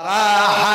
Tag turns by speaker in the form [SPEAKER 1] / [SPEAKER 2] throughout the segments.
[SPEAKER 1] Ah!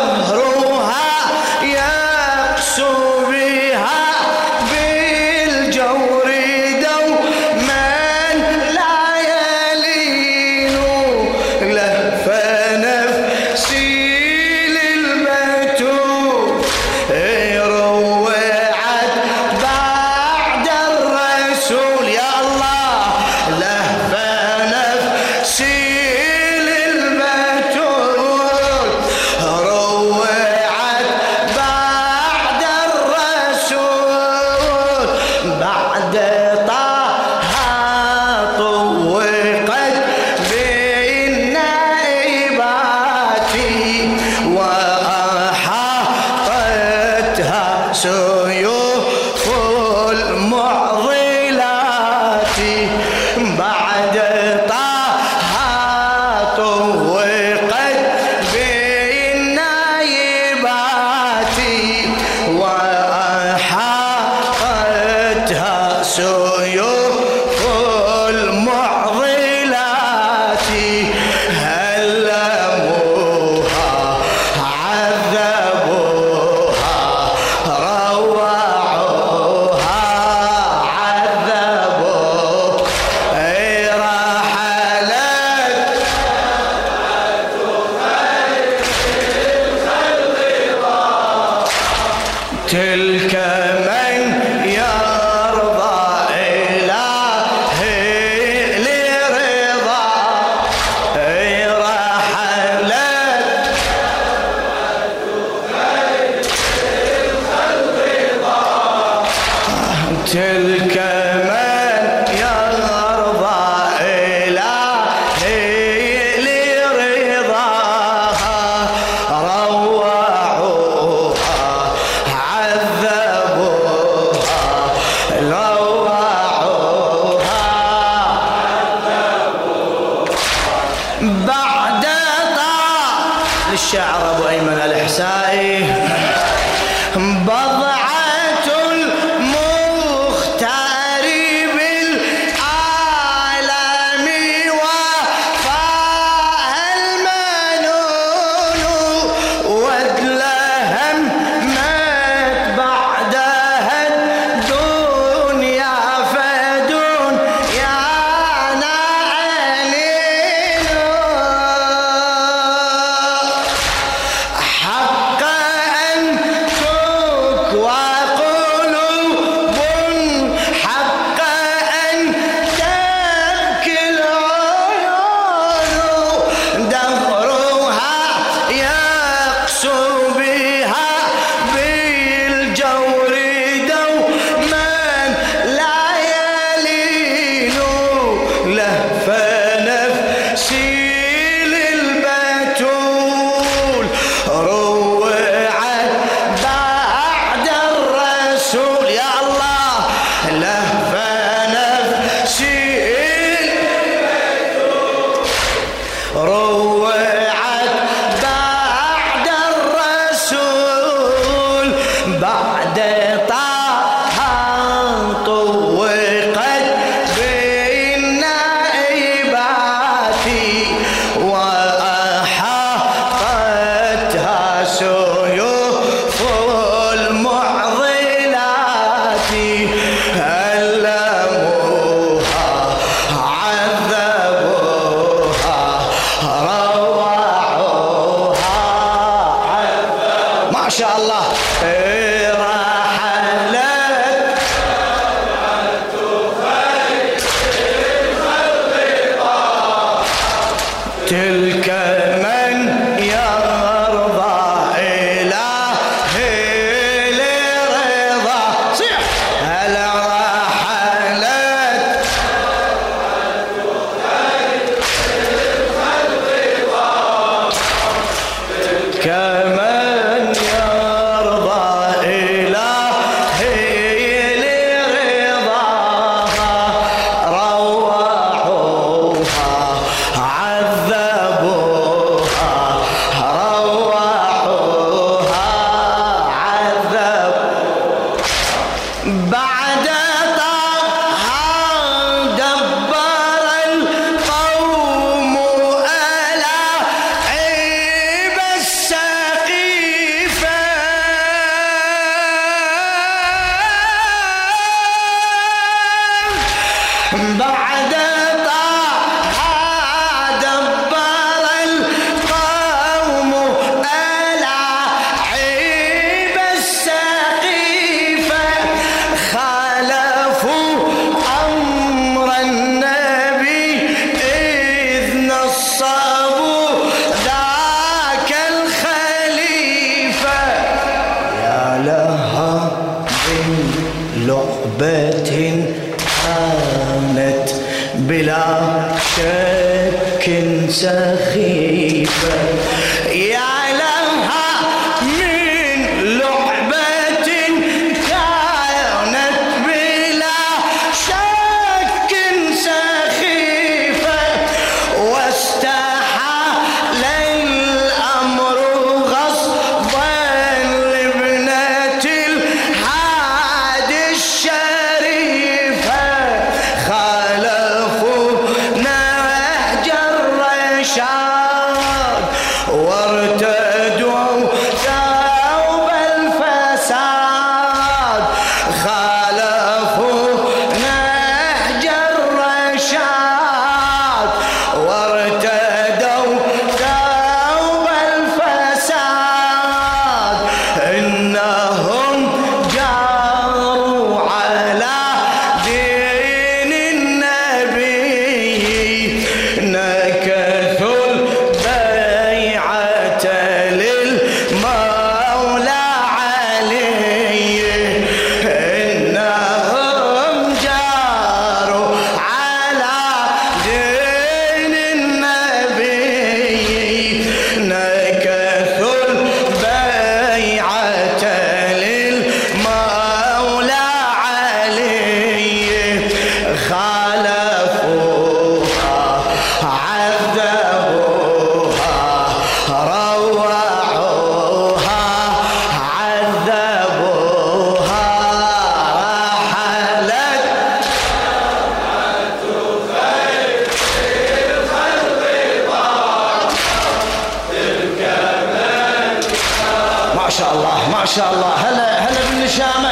[SPEAKER 1] भरो ليلة كانت بلا شك سخيفة. شاء الله ما شاء الله هلا هلا بالنشامة.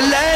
[SPEAKER 1] Let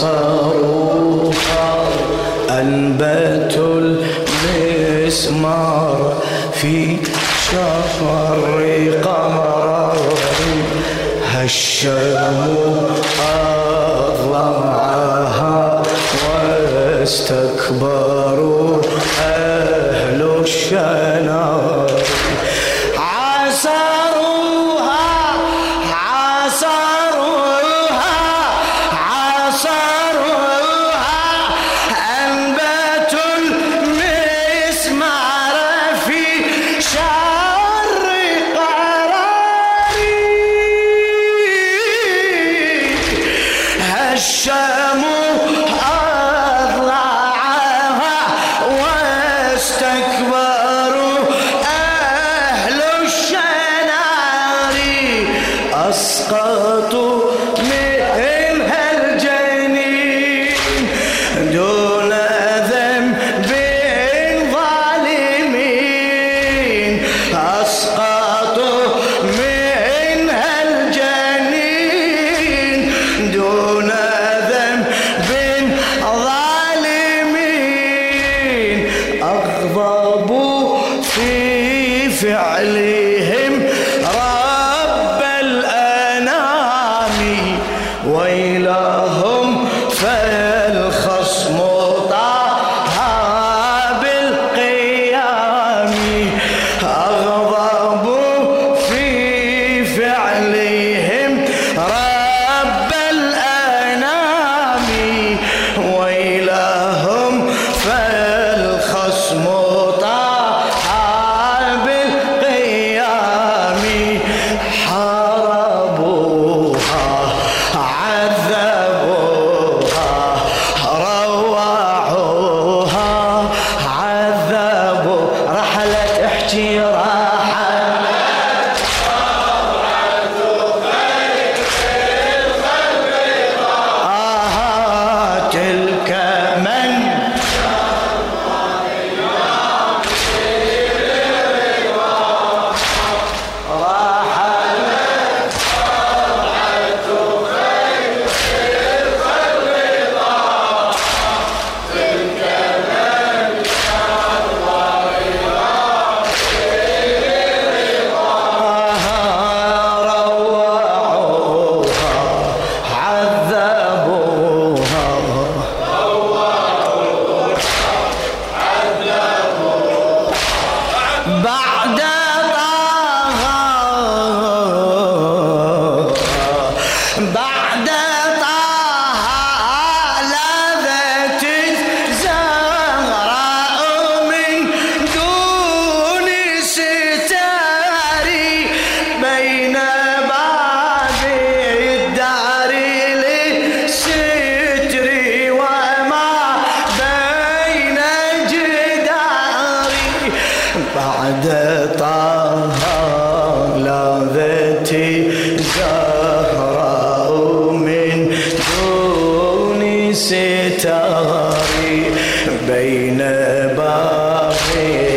[SPEAKER 1] عصروها Hey.